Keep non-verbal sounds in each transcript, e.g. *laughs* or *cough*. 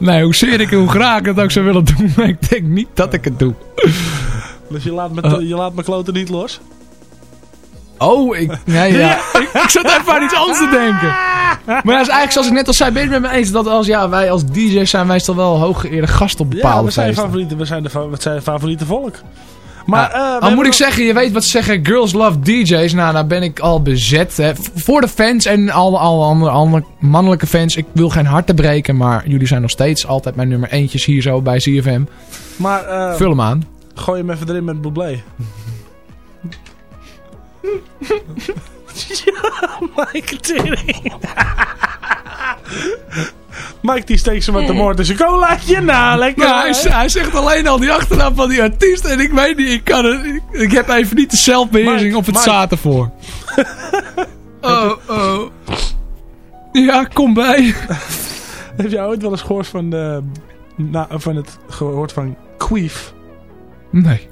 *laughs* Nee, hoe zeer ik hoe graag ik dat ook zou willen doen. *laughs* Maar ik denk niet dat ik het doe. Dus je laat, me, Oh. je laat me kloten niet los? Oh, ik, nee, *laughs* ja. ik, ik zat even aan iets anders te denken. Maar ja, is eigenlijk zoals ik net al zei, ben je het met me eens dat als, ja, wij als DJ's zijn meestal wel hooggeëerde gasten op Ja, bepaalde we zijn feesten. favorieten. We zijn de fa- we zijn favoriete volk. Maar, eh, we al moet ik zeggen, je weet wat ze zeggen, girls love DJ's. Nou, daar ben ik al bezet. Hè. Voor de fans en alle, alle andere, andere mannelijke fans. Ik wil geen harten breken, maar jullie zijn nog steeds altijd mijn nummer eentjes hier zo bij ZFM. Maar eh, Vul hem aan. gooi hem even erin met Bublé. *laughs* ja, Mike tering. *laughs* Mike die steekt ze met de moord in zijn colaatje. Nou, lekker. Nou, hij, hij zegt alleen al die achternaam van die artiest. En ik weet niet, ik kan het. Ik, ik heb even niet de zelfbeheersing of het Mike. zaad ervoor. *laughs* oh, oh. Ja, kom bij. *laughs* Heb jij ooit wel eens gehoord van, de, na, van het gehoord van queef? Nee.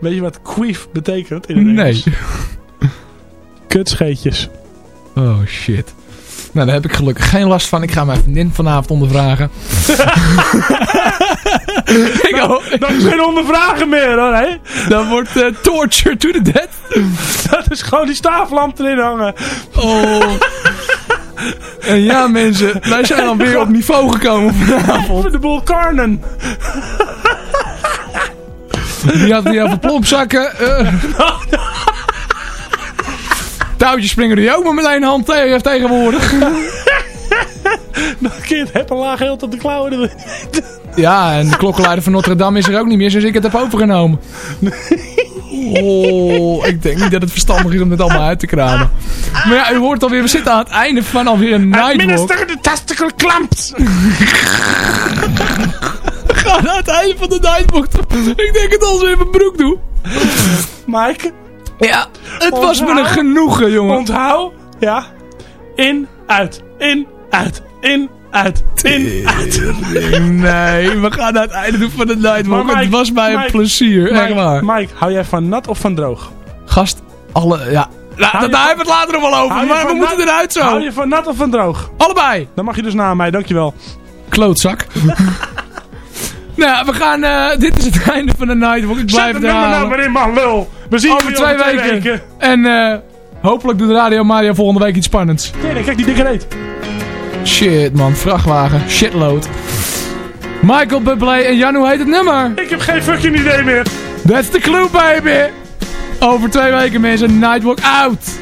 Weet je wat queef betekent in het Nee. Kutscheetjes. Oh shit. Nou, daar heb ik gelukkig geen last van. Ik ga mijn vriendin vanavond ondervragen. *laughs* ik hoop, *laughs* Dat is geen ondervragen meer hoor, hè? dat wordt eh, torture to the death. *laughs* Dat is gewoon die staaflamp erin hangen. Oh. En ja mensen, wij zijn alweer op niveau gekomen vanavond. Even de boel karnen. Die had die over plompzakken. eh. Touwtjes springen die ook maar met één hand tegen, tegenwoordig. Dat kind heb een laag geld op de klauwen. Ja, en de klokkenluider van Notre Dame is er ook niet meer, sinds ik het heb overgenomen. Oh, ik denk niet dat het verstandig is om dit allemaal uit te kramen. Maar ja, u hoort alweer, we zitten aan het einde van alweer een Nightwalk. Minister de testicle clamps. We gaan aan het einde van de Nightwalk. Ik denk het als we even mijn broek doen. Mike, Ja, het was me een genoegen, jongen. onthoud. Ja. In, uit. In, uit. In, uit. In, uit. Nee, we gaan aan het einde doen van de Nightwalk. Maar Mike, het was mij een Mike, plezier, echt Mike, waar. Mike, hou jij van nat of van droog? Gast, alle, ja. Nou, daar hebben we het later nog wel over, maar we moeten nat- eruit zo. Hou je van nat of van droog? Allebei. Dan mag je dus na mij, dankjewel. Klootzak. *laughs* nou, we gaan, eh, dit is het *laughs* einde van de Nightwalk. Ik blijf Zet het nummer nou maar in, man, lul. We zien Over jullie twee weken. En eh, hopelijk doet Radio Mario volgende week iets spannends. Nee, kijk die dikke reet. Shit man, vrachtwagen, shitload. Michael Bublé en Jan, hoe heet het nummer? Ik heb geen fucking idee meer. That's the clue baby! Over twee weken mensen, Nightwalk out!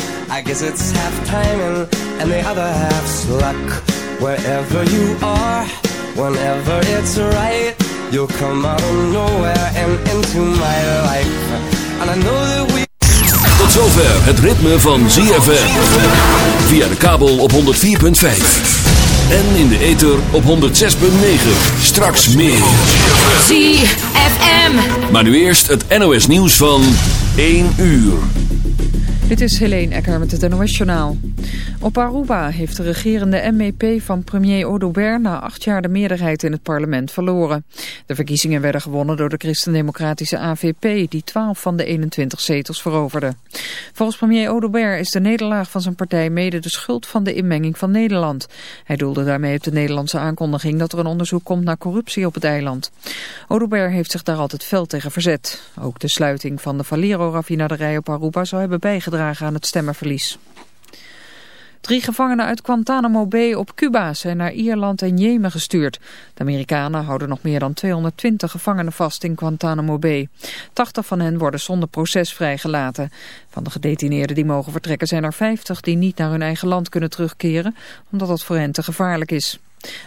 I guess it's half timing and the other half's luck. Wherever you are, whenever it's right, you'll come out of nowhere and into my life. And I know that we. Tot zover het ritme van ZFM. Via de kabel op 104.5. En in de ether op 106.9. Straks meer. ZFM. Maar nu eerst het NOS nieuws van 1 uur. Dit is Helene Ecker met het NOS-journaal. Op Aruba heeft de regerende MEP van premier Odober na acht jaar de meerderheid in het parlement verloren. De verkiezingen werden gewonnen door de christendemocratische AVP, die 12 van de 21 zetels veroverde. Volgens premier Odober is de nederlaag van zijn partij mede de schuld van de inmenging van Nederland. Hij doelde daarmee op de Nederlandse aankondiging dat er een onderzoek komt naar corruptie op het eiland. Odober heeft zich daar altijd fel tegen verzet. Ook de sluiting van de Valero-raffinaderij op Aruba zou hebben bijgedragen aan het stemmenverlies. Drie gevangenen uit Guantanamo Bay op Cuba zijn naar Ierland en Jemen gestuurd. De Amerikanen houden nog meer dan 220 gevangenen vast in Guantanamo Bay. 80 van hen worden zonder proces vrijgelaten. Van de gedetineerden die mogen vertrekken zijn er 50 die niet naar hun eigen land kunnen terugkeren, omdat dat voor hen te gevaarlijk is.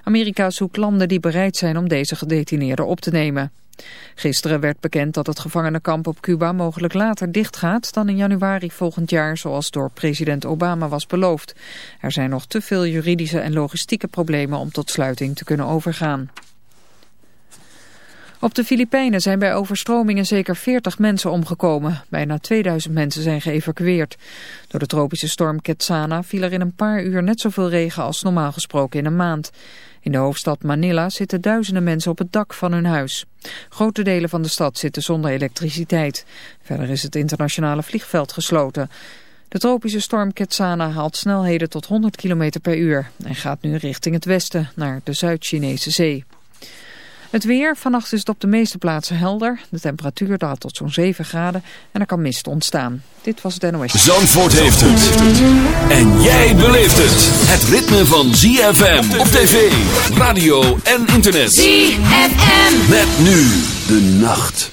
Amerika zoekt landen die bereid zijn om deze gedetineerden op te nemen. Gisteren werd bekend dat het gevangenenkamp op Cuba mogelijk later dichtgaat dan in januari volgend jaar zoals door president Obama was beloofd. Er zijn nog te veel juridische en logistieke problemen om tot sluiting te kunnen overgaan. Op de Filipijnen zijn bij overstromingen zeker 40 mensen omgekomen. Bijna 2000 mensen zijn geëvacueerd. Door de tropische storm Ketsana viel er in een paar uur net zoveel regen als normaal gesproken in een maand. In de hoofdstad Manila zitten duizenden mensen op het dak van hun huis. Grote delen van de stad zitten zonder elektriciteit. Verder is het internationale vliegveld gesloten. De tropische storm Ketsana haalt snelheden tot 100 km per uur en gaat nu richting het westen, naar de Zuid-Chinese zee. Het weer, vannacht is het op de meeste plaatsen helder. De temperatuur daalt tot zo'n 7 graden en er kan mist ontstaan. Dit was het NOS. Zandvoort heeft het. En jij beleeft het. Het ritme van ZFM op tv, radio en internet. ZFM. Met nu de nacht.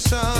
sun.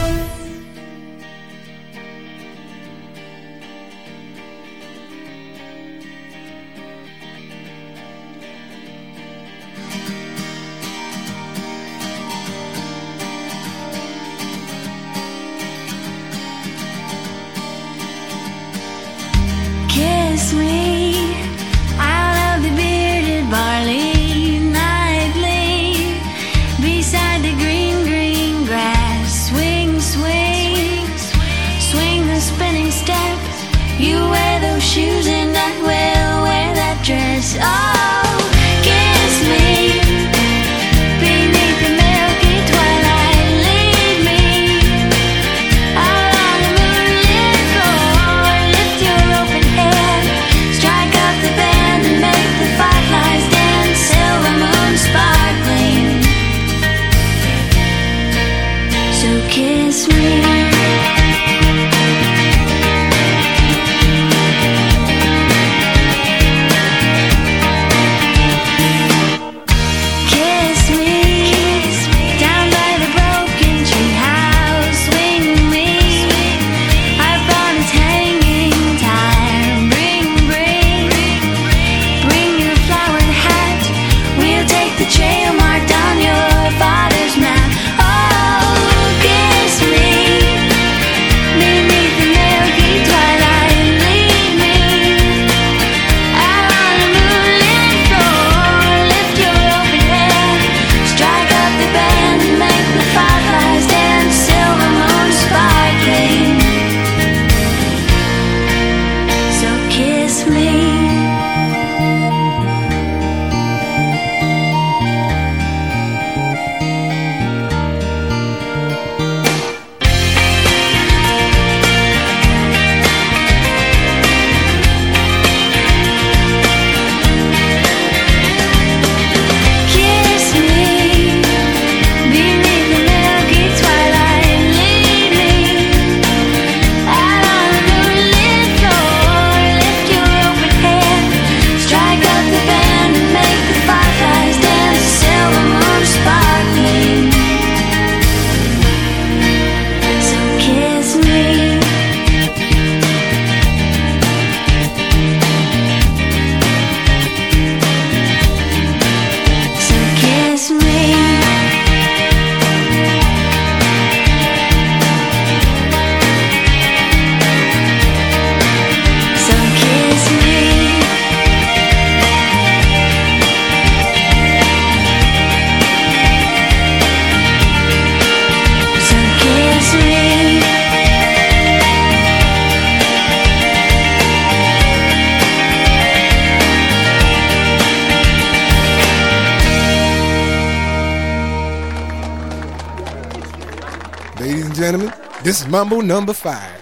Mambo number five.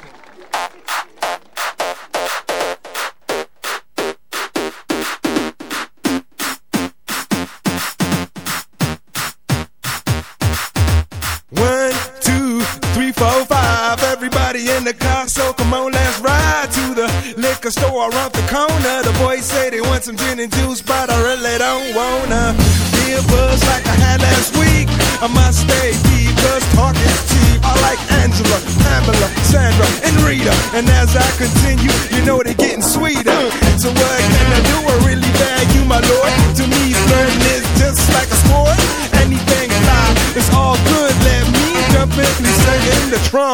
One, two, three, four, five. Everybody in the car, so come on, let's ride to the liquor store around the corner. The boys say they want some gin and juice,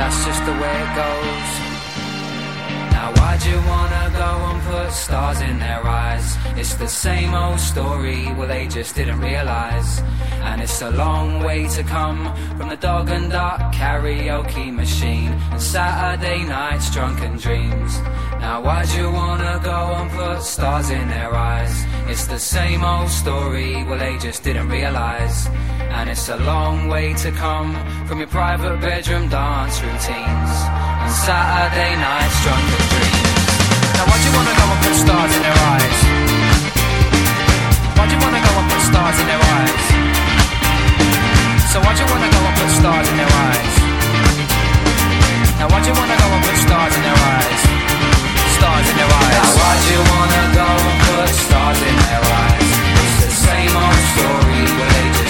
That's just the way it goes. Now why'd you wanna go and put stars in their eyes? It's the same old story, well they just didn't realise. And it's a long way to come from the dog and duck karaoke machine and Saturday nights drunken dreams. Now why'd you wanna go and put stars in their eyes? It's the same old story, well they just didn't realise. And it's a long way to come from your private bedroom dance routines and Saturday nights drunken dreams. Now why'd you wanna go and put stars in their eyes? Why'd you wanna go and put stars in their eyes? So why'd you wanna go and put stars in their eyes? Now why'd you wanna go and put stars in their eyes? Stars in their eyes. Now why'd you wanna go and put stars in their eyes? It's the same old story where they just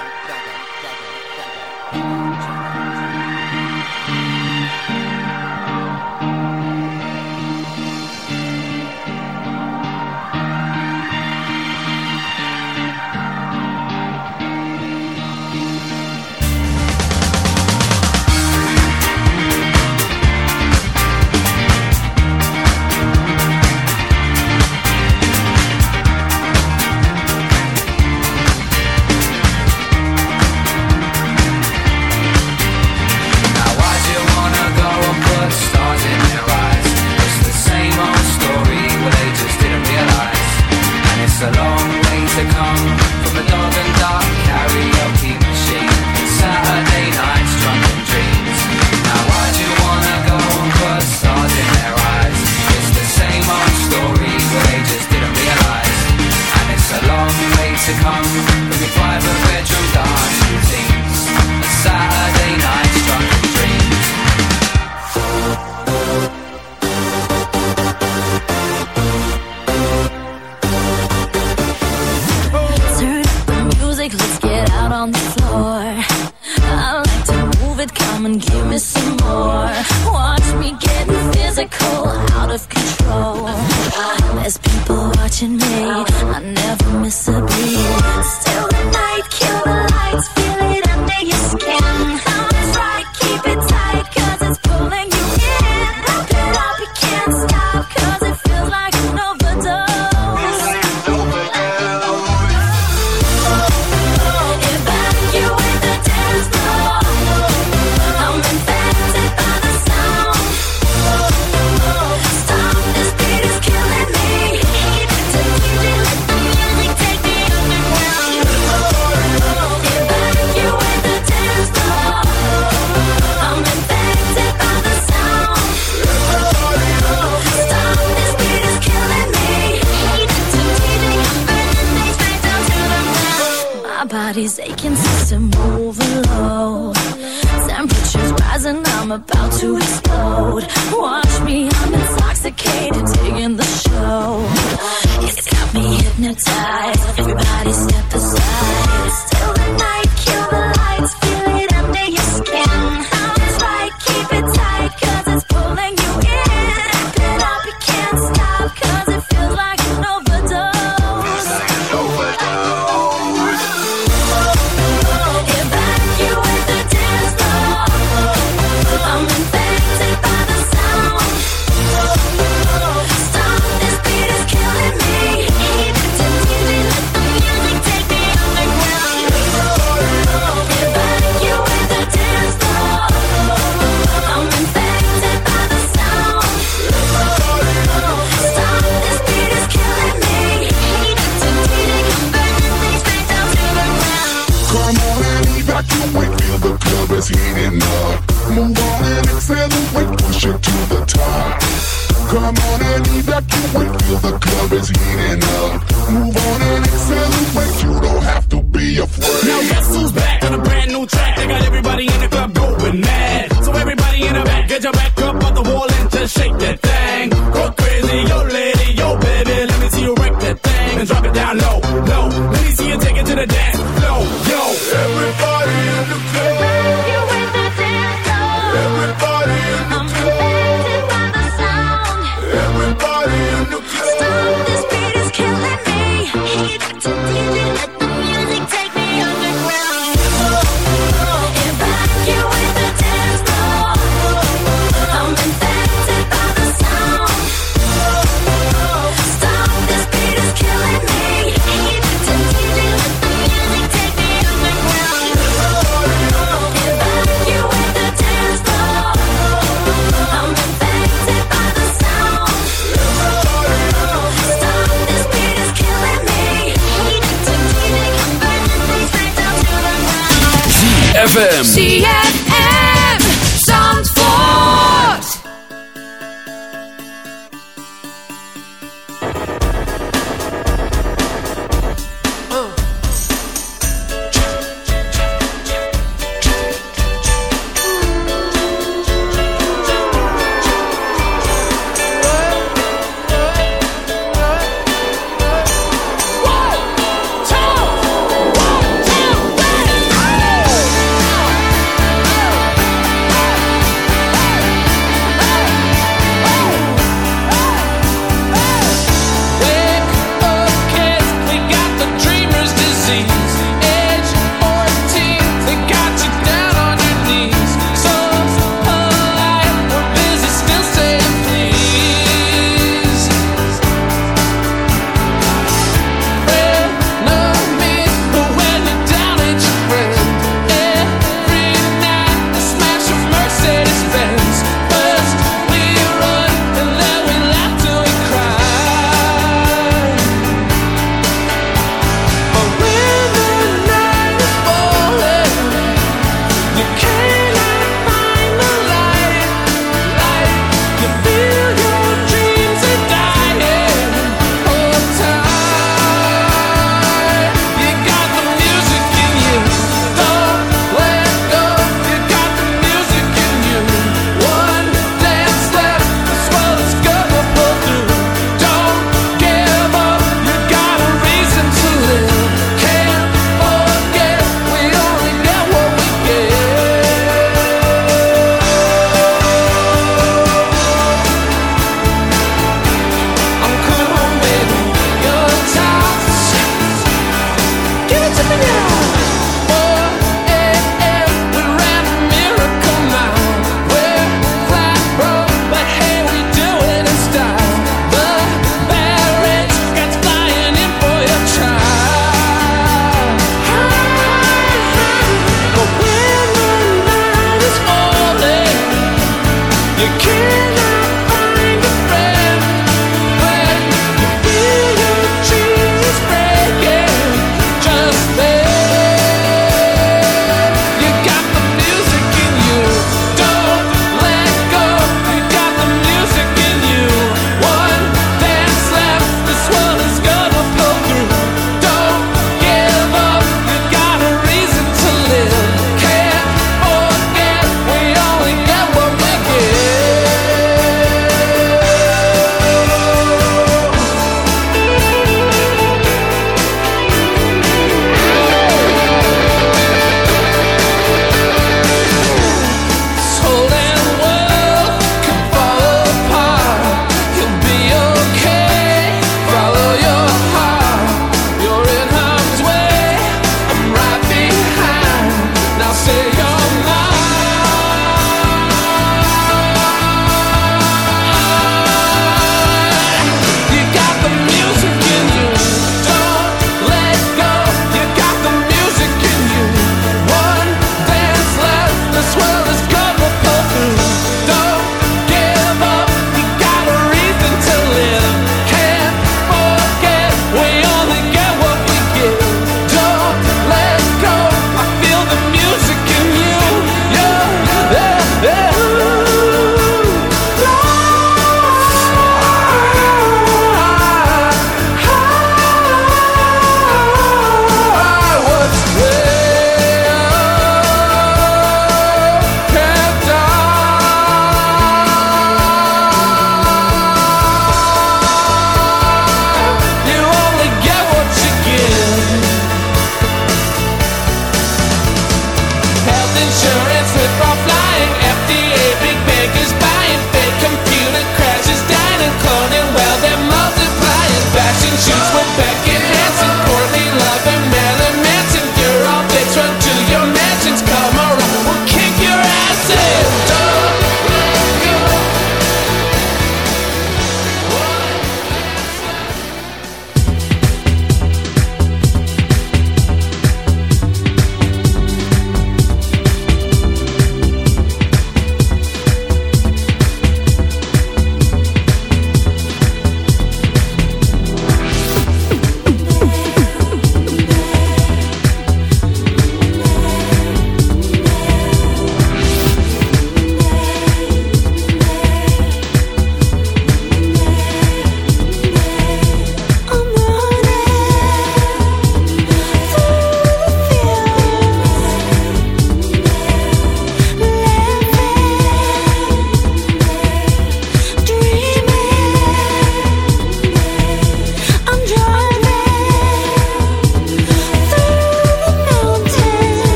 to come. Let me fly the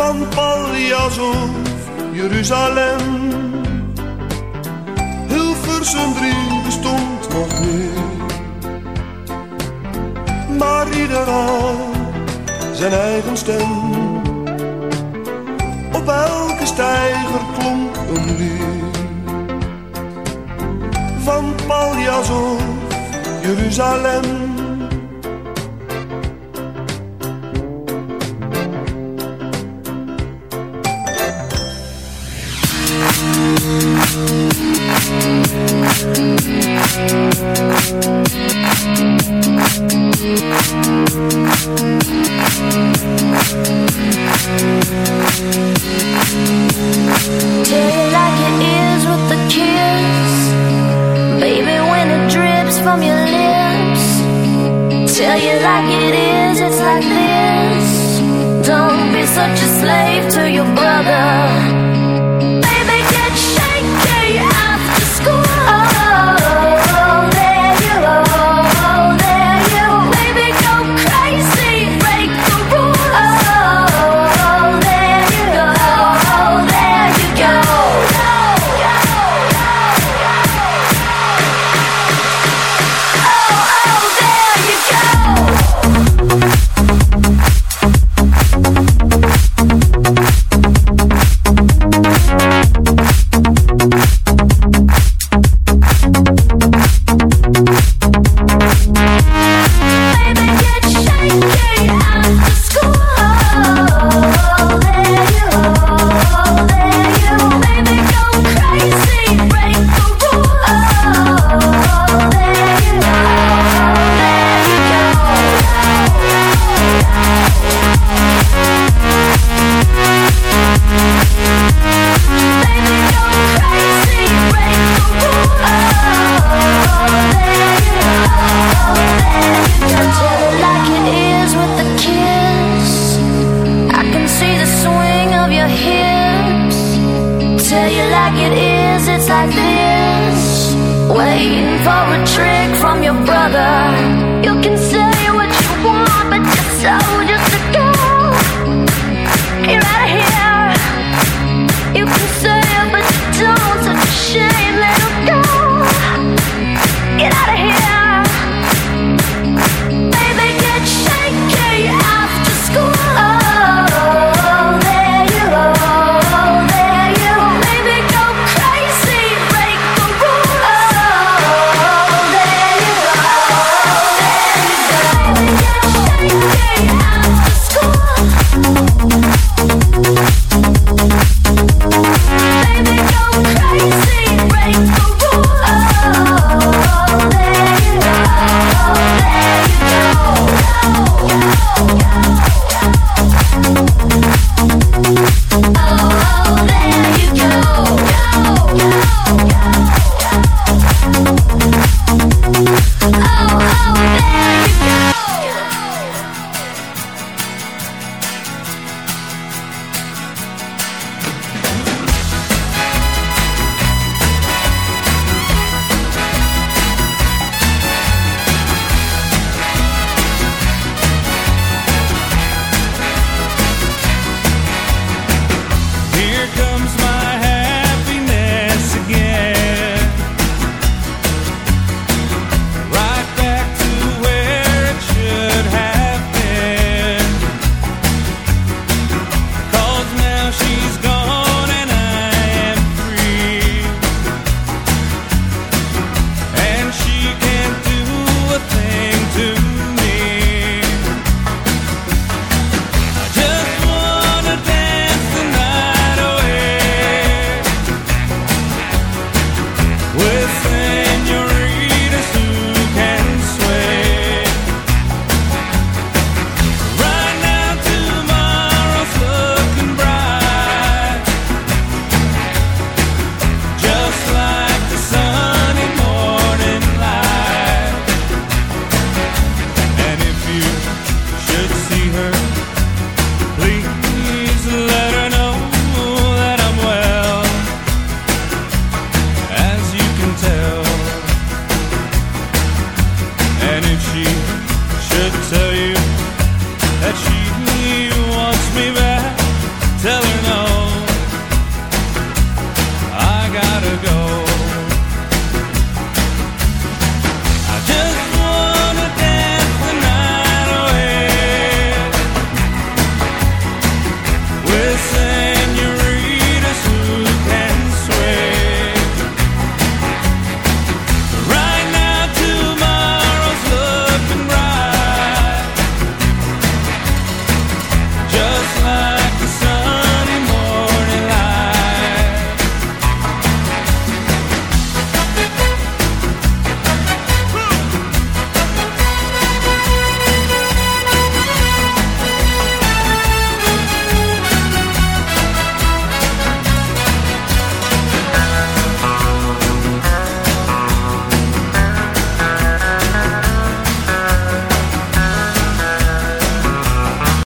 Van Paljas of Jeruzalem. Hilversum 3 bestond nog niet. Maar ieder had zijn eigen stem. Op elke steiger klonk een lied. Van Paljas of Jeruzalem. Like it is, it's like this. Waiting for a trick from your brother. You can say